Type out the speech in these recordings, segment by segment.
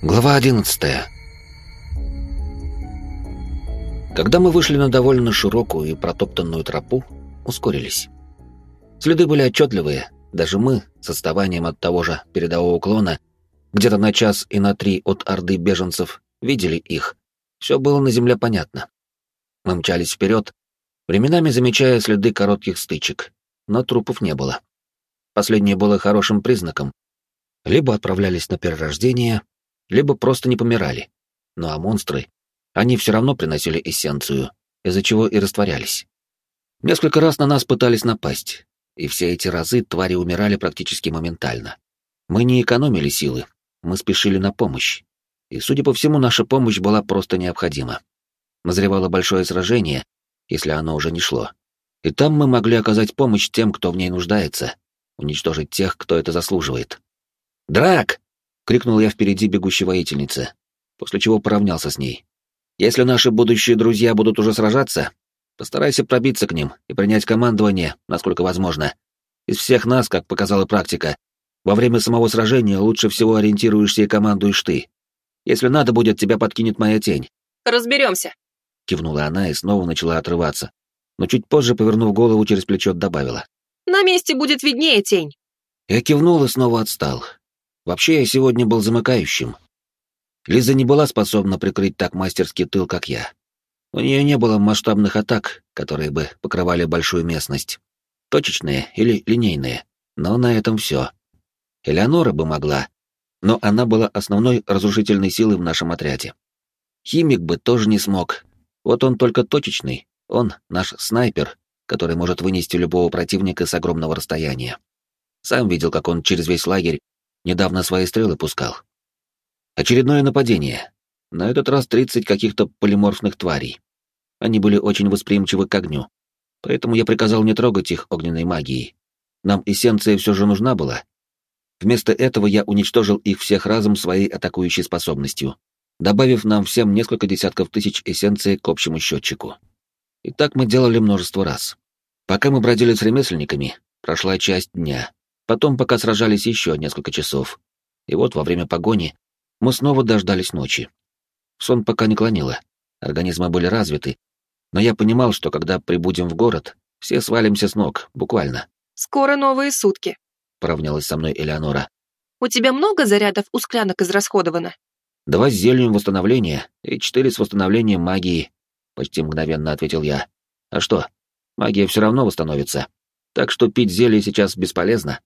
Глава 11 Когда мы вышли на довольно широкую и протоптанную тропу, ускорились. Следы были отчетливые, даже мы, с отставанием от того же передового уклона, где-то на час и на три от орды беженцев, видели их. Все было на земле понятно. Мы мчались вперед, временами замечая следы коротких стычек, но трупов не было. Последнее было хорошим признаком. Либо отправлялись на перерождение, либо просто не помирали. Ну а монстры, они все равно приносили эссенцию, из-за чего и растворялись. Несколько раз на нас пытались напасть, и все эти разы твари умирали практически моментально. Мы не экономили силы, мы спешили на помощь. И, судя по всему, наша помощь была просто необходима. Назревало большое сражение, если оно уже не шло. И там мы могли оказать помощь тем, кто в ней нуждается, уничтожить тех, кто это заслуживает. «Драк!» Крикнул я впереди бегущей воительнице, после чего поравнялся с ней. Если наши будущие друзья будут уже сражаться, постарайся пробиться к ним и принять командование, насколько возможно. Из всех нас, как показала практика, во время самого сражения лучше всего ориентируешься и командуешь ты. Если надо будет, тебя подкинет моя тень. Разберемся. Кивнула она и снова начала отрываться, но чуть позже, повернув голову через плечо, добавила. На месте будет виднее тень. Я кивнул и снова отстал, Вообще, я сегодня был замыкающим. Лиза не была способна прикрыть так мастерский тыл, как я. У нее не было масштабных атак, которые бы покрывали большую местность. Точечные или линейные. Но на этом все. Элеонора бы могла, но она была основной разрушительной силой в нашем отряде. Химик бы тоже не смог. Вот он только точечный, он наш снайпер, который может вынести любого противника с огромного расстояния. Сам видел, как он через весь лагерь Недавно свои стрелы пускал. Очередное нападение. На этот раз 30 каких-то полиморфных тварей. Они были очень восприимчивы к огню. Поэтому я приказал не трогать их огненной магией. Нам эссенция все же нужна была. Вместо этого я уничтожил их всех разом своей атакующей способностью, добавив нам всем несколько десятков тысяч эссенции к общему счетчику. И так мы делали множество раз. Пока мы бродили с ремесленниками, прошла часть дня. Потом, пока сражались еще несколько часов. И вот во время погони мы снова дождались ночи. Сон пока не клонило, организмы были развиты, но я понимал, что когда прибудем в город, все свалимся с ног, буквально. «Скоро новые сутки», — поравнялась со мной Элеонора. «У тебя много зарядов у склянок израсходовано?» «Два с зельем восстановления и четыре с восстановлением магии», — почти мгновенно ответил я. «А что? Магия все равно восстановится. Так что пить зелье сейчас бесполезно».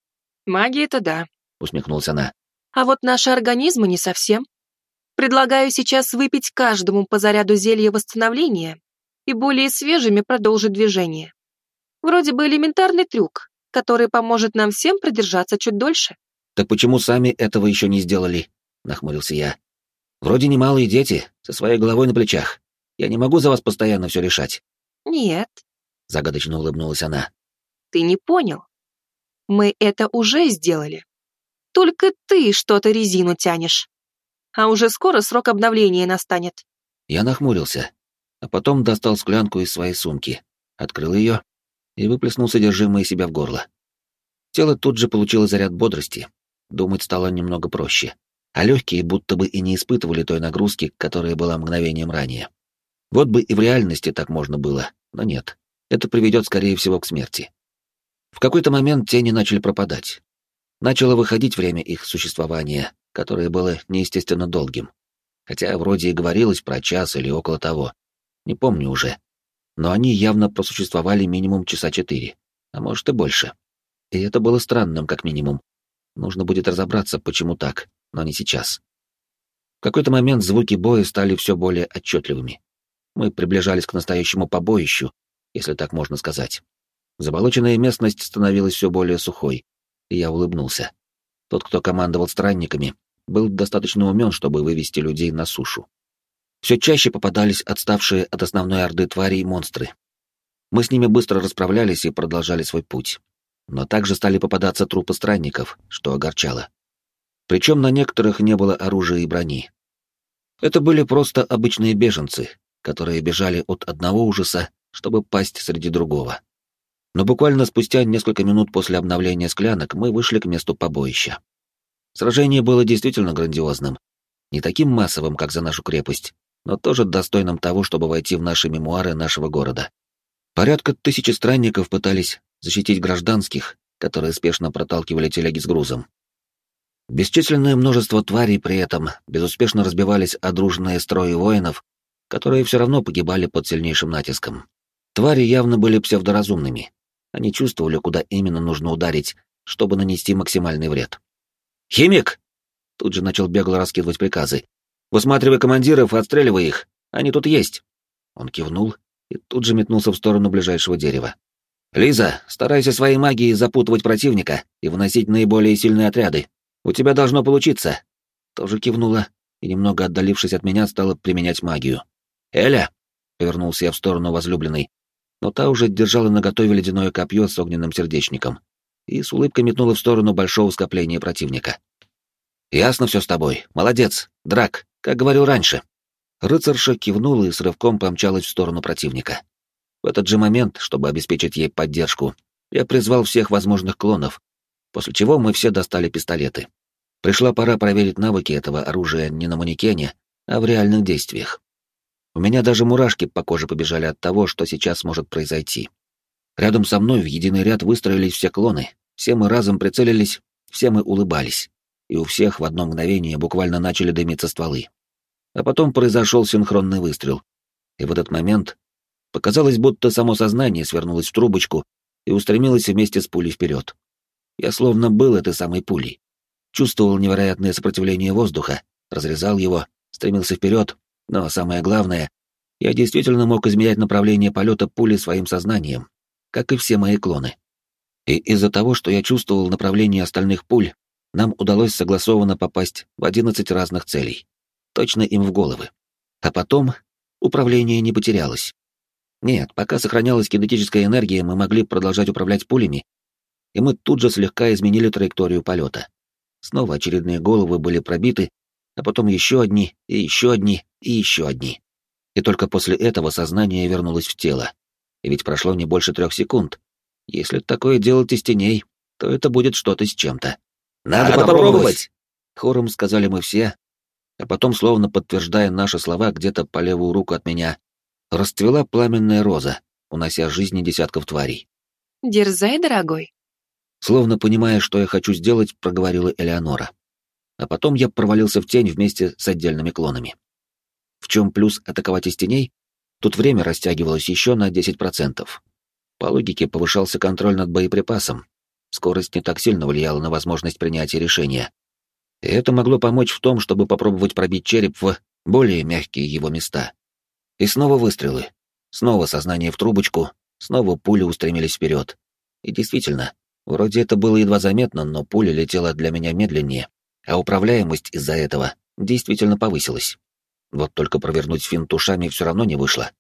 Магия-то да, усмехнулся она. А вот наши организмы не совсем. Предлагаю сейчас выпить каждому по заряду зелья восстановления и более свежими продолжить движение. Вроде бы элементарный трюк, который поможет нам всем продержаться чуть дольше. Так почему сами этого еще не сделали? Нахмурился я. Вроде немалые дети, со своей головой на плечах. Я не могу за вас постоянно все решать. Нет. Загадочно улыбнулась она. Ты не понял. Мы это уже сделали. Только ты что-то резину тянешь. А уже скоро срок обновления настанет. Я нахмурился, а потом достал склянку из своей сумки, открыл ее и выплеснул содержимое себя в горло. Тело тут же получило заряд бодрости. Думать стало немного проще, а легкие будто бы и не испытывали той нагрузки, которая была мгновением ранее. Вот бы и в реальности так можно было, но нет. Это приведет, скорее всего, к смерти. В какой-то момент тени начали пропадать. Начало выходить время их существования, которое было неестественно долгим. Хотя вроде и говорилось про час или около того. Не помню уже. Но они явно просуществовали минимум часа четыре, а может и больше. И это было странным, как минимум. Нужно будет разобраться, почему так, но не сейчас. В какой-то момент звуки боя стали все более отчетливыми. Мы приближались к настоящему побоищу, если так можно сказать. Заболоченная местность становилась все более сухой, и я улыбнулся. Тот, кто командовал странниками, был достаточно умен, чтобы вывести людей на сушу. Все чаще попадались отставшие от основной орды тварей монстры. Мы с ними быстро расправлялись и продолжали свой путь. Но также стали попадаться трупы странников, что огорчало. Причем на некоторых не было оружия и брони. Это были просто обычные беженцы, которые бежали от одного ужаса, чтобы пасть среди другого. Но буквально спустя несколько минут после обновления склянок мы вышли к месту побоища. Сражение было действительно грандиозным. Не таким массовым, как за нашу крепость, но тоже достойным того, чтобы войти в наши мемуары нашего города. Порядка тысячи странников пытались защитить гражданских, которые спешно проталкивали телеги с грузом. Бесчисленное множество тварей при этом безуспешно разбивались о дружные строи воинов, которые все равно погибали под сильнейшим натиском. Твари явно были псевдоразумными. Они чувствовали, куда именно нужно ударить, чтобы нанести максимальный вред. «Химик!» Тут же начал бегло раскидывать приказы. «Высматривай командиров и отстреливай их. Они тут есть». Он кивнул и тут же метнулся в сторону ближайшего дерева. «Лиза, старайся своей магией запутывать противника и выносить наиболее сильные отряды. У тебя должно получиться». Тоже кивнула и, немного отдалившись от меня, стала применять магию. «Эля!» — повернулся я в сторону возлюбленной, но та уже держала наготове ледяное копье с огненным сердечником и с улыбкой метнула в сторону большого скопления противника. «Ясно все с тобой. Молодец. Драк, как говорил раньше». Рыцарша кивнула и с рывком помчалась в сторону противника. В этот же момент, чтобы обеспечить ей поддержку, я призвал всех возможных клонов, после чего мы все достали пистолеты. Пришла пора проверить навыки этого оружия не на манекене, а в реальных действиях. У меня даже мурашки по коже побежали от того, что сейчас может произойти. Рядом со мной в единый ряд выстроились все клоны, все мы разом прицелились, все мы улыбались, и у всех в одно мгновение буквально начали дымиться стволы. А потом произошел синхронный выстрел, и в этот момент показалось, будто само сознание свернулось в трубочку и устремилось вместе с пулей вперед. Я словно был этой самой пулей. Чувствовал невероятное сопротивление воздуха, разрезал его, стремился вперед, но самое главное, я действительно мог изменять направление полета пули своим сознанием, как и все мои клоны. И из-за того, что я чувствовал направление остальных пуль, нам удалось согласованно попасть в 11 разных целей. Точно им в головы. А потом управление не потерялось. Нет, пока сохранялась кинетическая энергия, мы могли продолжать управлять пулями, и мы тут же слегка изменили траекторию полета. Снова очередные головы были пробиты, а потом еще одни, и еще одни, и еще одни. И только после этого сознание вернулось в тело. И ведь прошло не больше трех секунд. Если такое делать из теней, то это будет что-то с чем-то. «Надо, Надо попробовать!», попробовать. Хором сказали мы все, а потом, словно подтверждая наши слова где-то по левую руку от меня, расцвела пламенная роза, унося жизни десятков тварей. «Дерзай, дорогой!» Словно понимая, что я хочу сделать, проговорила Элеонора а потом я провалился в тень вместе с отдельными клонами. В чем плюс атаковать из теней? Тут время растягивалось еще на 10%. По логике повышался контроль над боеприпасом, скорость не так сильно влияла на возможность принятия решения. И это могло помочь в том, чтобы попробовать пробить череп в более мягкие его места. И снова выстрелы. Снова сознание в трубочку, снова пули устремились вперед. И действительно, вроде это было едва заметно, но пуля летела для меня медленнее, а управляемость из-за этого действительно повысилась. Вот только провернуть финт ушами все равно не вышло.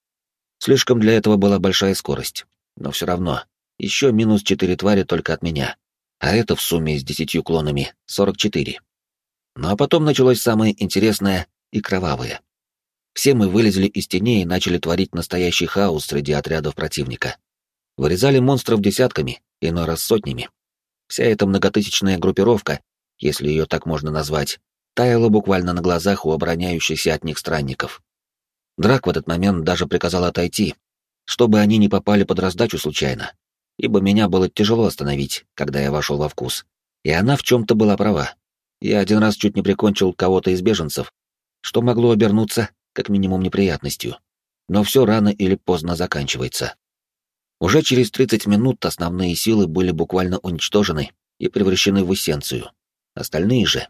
Слишком для этого была большая скорость. Но все равно, еще минус четыре твари только от меня. А это в сумме с десятью клонами — сорок четыре. Ну а потом началось самое интересное и кровавое. Все мы вылезли из теней и начали творить настоящий хаос среди отрядов противника. Вырезали монстров десятками, иной раз сотнями. Вся эта многотысячная группировка если ее так можно назвать, таяла буквально на глазах у обороняющихся от них странников. Драк в этот момент даже приказал отойти, чтобы они не попали под раздачу случайно, ибо меня было тяжело остановить, когда я вошел во вкус. И она в чем-то была права. Я один раз чуть не прикончил кого-то из беженцев, что могло обернуться как минимум неприятностью. Но все рано или поздно заканчивается. Уже через 30 минут основные силы были буквально уничтожены и превращены в эссенцию. Остальные же...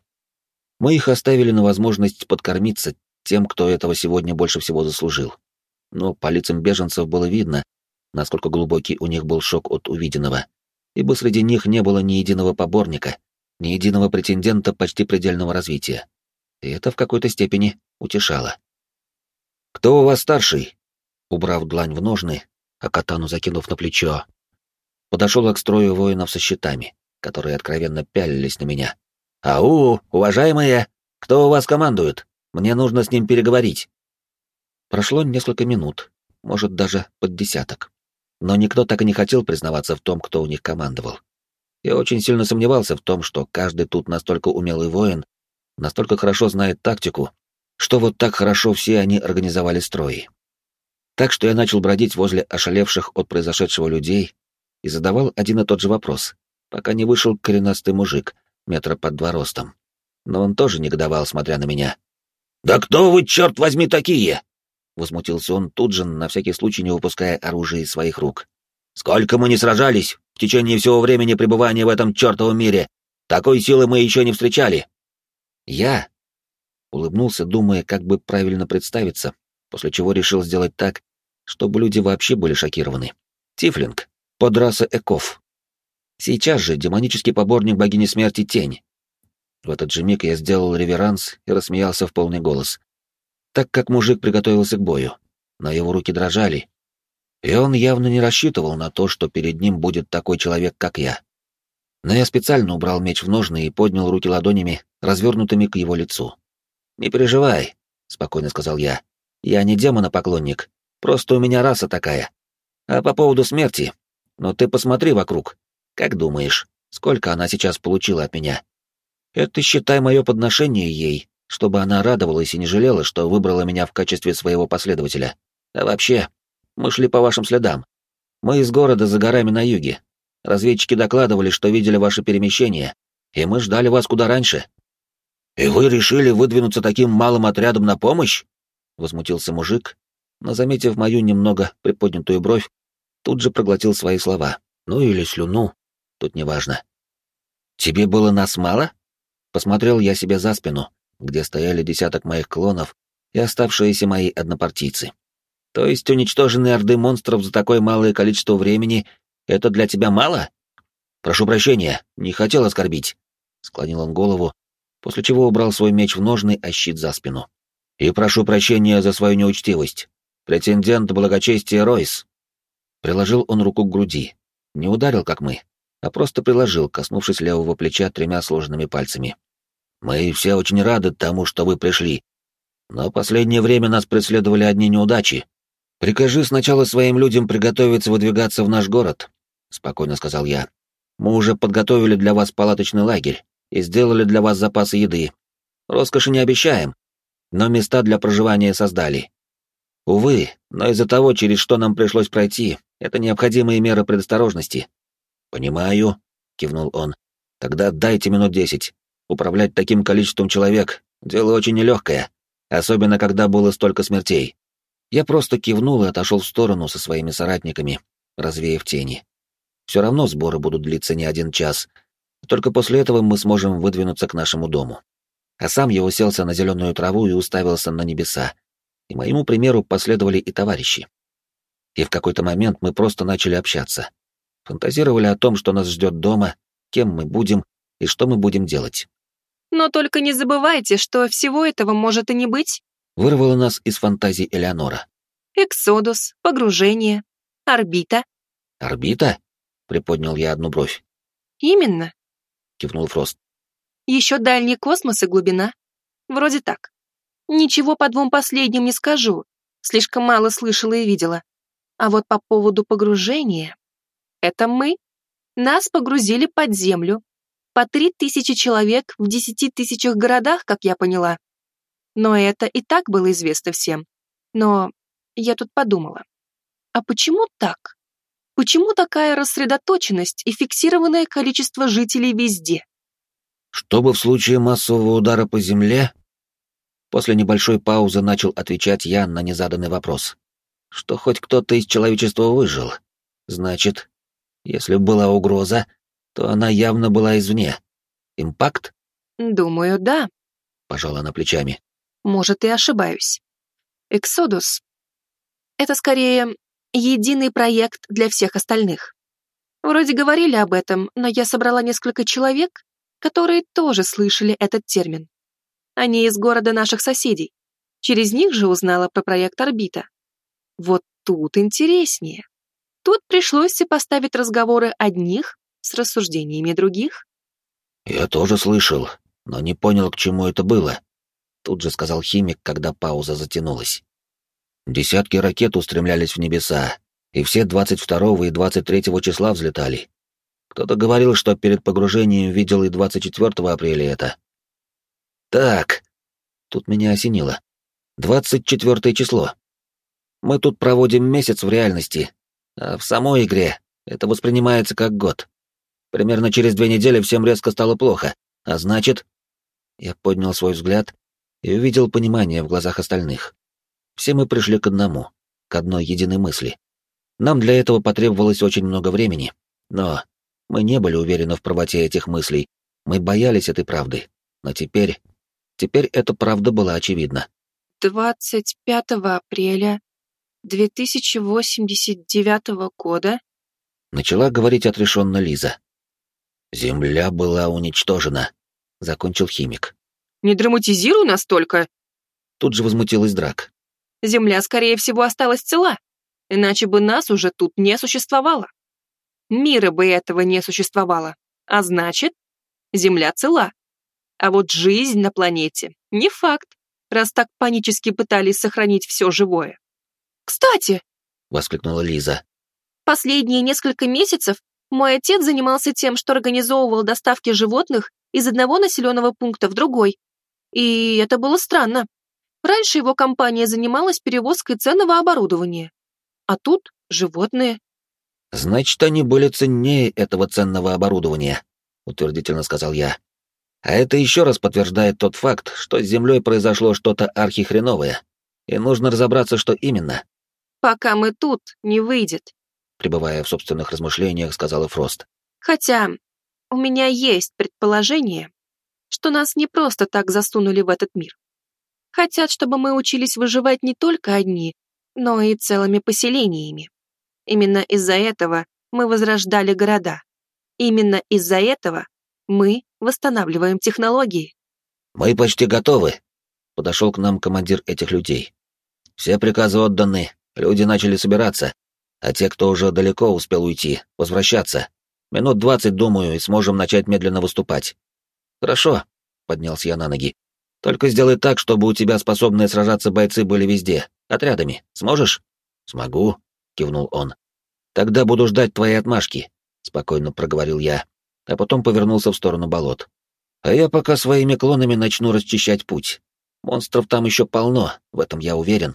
Мы их оставили на возможность подкормиться тем, кто этого сегодня больше всего заслужил. Но по лицам беженцев было видно, насколько глубокий у них был шок от увиденного, ибо среди них не было ни единого поборника, ни единого претендента почти предельного развития. И это в какой-то степени утешало. «Кто у вас старший?» Убрав длань в ножны, а катану закинув на плечо, подошел к строю воинов со щитами, которые откровенно пялились на меня. «Ау, уважаемые, кто у вас командует? Мне нужно с ним переговорить». Прошло несколько минут, может, даже под десяток. Но никто так и не хотел признаваться в том, кто у них командовал. Я очень сильно сомневался в том, что каждый тут настолько умелый воин, настолько хорошо знает тактику, что вот так хорошо все они организовали строи. Так что я начал бродить возле ошалевших от произошедшего людей и задавал один и тот же вопрос, пока не вышел коренастый мужик, метра под два ростом. Но он тоже негодовал, смотря на меня. «Да кто вы, черт возьми, такие?» Возмутился он тут же, на всякий случай не выпуская оружие из своих рук. «Сколько мы не сражались в течение всего времени пребывания в этом чертовом мире! Такой силы мы еще не встречали!» «Я?» Улыбнулся, думая, как бы правильно представиться, после чего решил сделать так, чтобы люди вообще были шокированы. Тифлинг, подраса Эков. Сейчас же демонический поборник богини смерти Тень. В этот же миг я сделал реверанс и рассмеялся в полный голос, так как мужик приготовился к бою, но его руки дрожали, и он явно не рассчитывал на то, что перед ним будет такой человек, как я. Но я специально убрал меч в ножны и поднял руки ладонями, развернутыми к его лицу. «Не переживай», — спокойно сказал я. «Я не демона-поклонник, просто у меня раса такая. А по поводу смерти, ну ты посмотри вокруг. Как думаешь, сколько она сейчас получила от меня? Это, считай, мое подношение ей, чтобы она радовалась и не жалела, что выбрала меня в качестве своего последователя. А вообще, мы шли по вашим следам. Мы из города за горами на юге. Разведчики докладывали, что видели ваше перемещение, и мы ждали вас куда раньше. «И вы решили выдвинуться таким малым отрядом на помощь?» — возмутился мужик, но, заметив мою немного приподнятую бровь, тут же проглотил свои слова. Ну или слюну, тут неважно. «Тебе было нас мало?» Посмотрел я себе за спину, где стояли десяток моих клонов и оставшиеся мои однопартийцы. То есть уничтоженные орды монстров за такое малое количество времени — это для тебя мало? Прошу прощения, не хотел оскорбить. Склонил он голову, после чего убрал свой меч в ножны, а щит за спину. И прошу прощения за свою неучтивость. Претендент благочестия Ройс. Приложил он руку к груди. Не ударил, как мы, а просто приложил, коснувшись левого плеча тремя сложенными пальцами. Мы все очень рады тому, что вы пришли. Но последнее время нас преследовали одни неудачи. Прикажи сначала своим людям приготовиться выдвигаться в наш город, спокойно сказал я. Мы уже подготовили для вас палаточный лагерь и сделали для вас запасы еды. Роскоши не обещаем, но места для проживания создали. Увы, но из-за того, через что нам пришлось пройти, это необходимые меры предосторожности. Понимаю, кивнул он. Тогда дайте минут десять. Управлять таким количеством человек — дело очень нелегкое, особенно когда было столько смертей. Я просто кивнул и отошел в сторону со своими соратниками, развеяв тени. Все равно сборы будут длиться не один час. Только после этого мы сможем выдвинуться к нашему дому. А сам я уселся на зеленую траву и уставился на небеса. И моему примеру последовали и товарищи. И в какой-то момент мы просто начали общаться. Фантазировали о том, что нас ждет дома, кем мы будем и что мы будем делать. Но только не забывайте, что всего этого может и не быть. Вырвала нас из фантазий Элеонора. Эксодус, погружение, орбита. Орбита? Приподнял я одну бровь. Именно. Кивнул Фрост. Еще дальний космос и глубина. Вроде так. Ничего по двум последним не скажу. Слишком мало слышала и видела. А вот по поводу погружения... Это мы. Нас погрузили под землю, по три тысячи человек в десяти тысячах городах, как я поняла. Но это и так было известно всем. Но я тут подумала. А почему так? Почему такая рассредоточенность и фиксированное количество жителей везде? Чтобы в случае массового удара по земле... После небольшой паузы начал отвечать я на незаданный вопрос. Что хоть кто-то из человечества выжил. Значит, если была угроза, то она явно была извне. Импакт? Думаю, да. Пожала она плечами. Может, и ошибаюсь. Эксодус — это скорее единый проект для всех остальных. Вроде говорили об этом, но я собрала несколько человек, которые тоже слышали этот термин. Они из города наших соседей. Через них же узнала про проект «Орбита». Вот тут интереснее. Тут пришлось поставить разговоры одних с рассуждениями других? «Я тоже слышал, но не понял, к чему это было», — тут же сказал химик, когда пауза затянулась. Десятки ракет устремлялись в небеса, и все 22 и 23 числа взлетали. Кто-то говорил, что перед погружением видел и 24 апреля это. Так, тут меня осенило. Двадцать четвертое число. Мы тут проводим месяц в реальности, а в самой игре это воспринимается как год. Примерно через две недели всем резко стало плохо, а значит... Я поднял свой взгляд и увидел понимание в глазах остальных. Все мы пришли к одному, к одной единой мысли. Нам для этого потребовалось очень много времени, но мы не были уверены в правоте этих мыслей, мы боялись этой правды. Но теперь... Теперь эта правда была очевидна. 25 апреля 2089 года Начала говорить отрешенно Лиза. «Земля была уничтожена», — закончил химик. Не драматизируй настолько. Тут же возмутилась Драк. Земля, скорее всего, осталась цела, иначе бы нас уже тут не существовало. Мира бы этого не существовало, а значит, Земля цела. А вот жизнь на планете не факт, раз так панически пытались сохранить все живое. «Кстати!» — воскликнула Лиза. Последние несколько месяцев мой отец занимался тем, что организовывал доставки животных из одного населенного пункта в другой. И это было странно. Раньше его компания занималась перевозкой ценного оборудования. А тут животные. «Значит, они были ценнее этого ценного оборудования», — утвердительно сказал я. «А это еще раз подтверждает тот факт, что с Землей произошло что-то архихреновое, и нужно разобраться, что именно». «Пока мы тут, не выйдет», пребывая в собственных размышлениях, сказала Фрост. Хотя у меня есть предположение, что нас не просто так засунули в этот мир. Хотят, чтобы мы учились выживать не только одни, но и целыми поселениями. Именно из-за этого мы возрождали города. Именно из-за этого мы восстанавливаем технологии. «Мы почти готовы», — подошел к нам командир этих людей. «Все приказы отданы, люди начали собираться а те, кто уже далеко успел уйти, возвращаться. Минут двадцать, думаю, и сможем начать медленно выступать. Хорошо, поднялся я на ноги. Только сделай так, чтобы у тебя способные сражаться бойцы были везде, отрядами. Сможешь? Смогу, кивнул он. Тогда буду ждать твоей отмашки, спокойно проговорил я, а потом повернулся в сторону болот. А я пока своими клонами начну расчищать путь. Монстров там еще полно, в этом я уверен.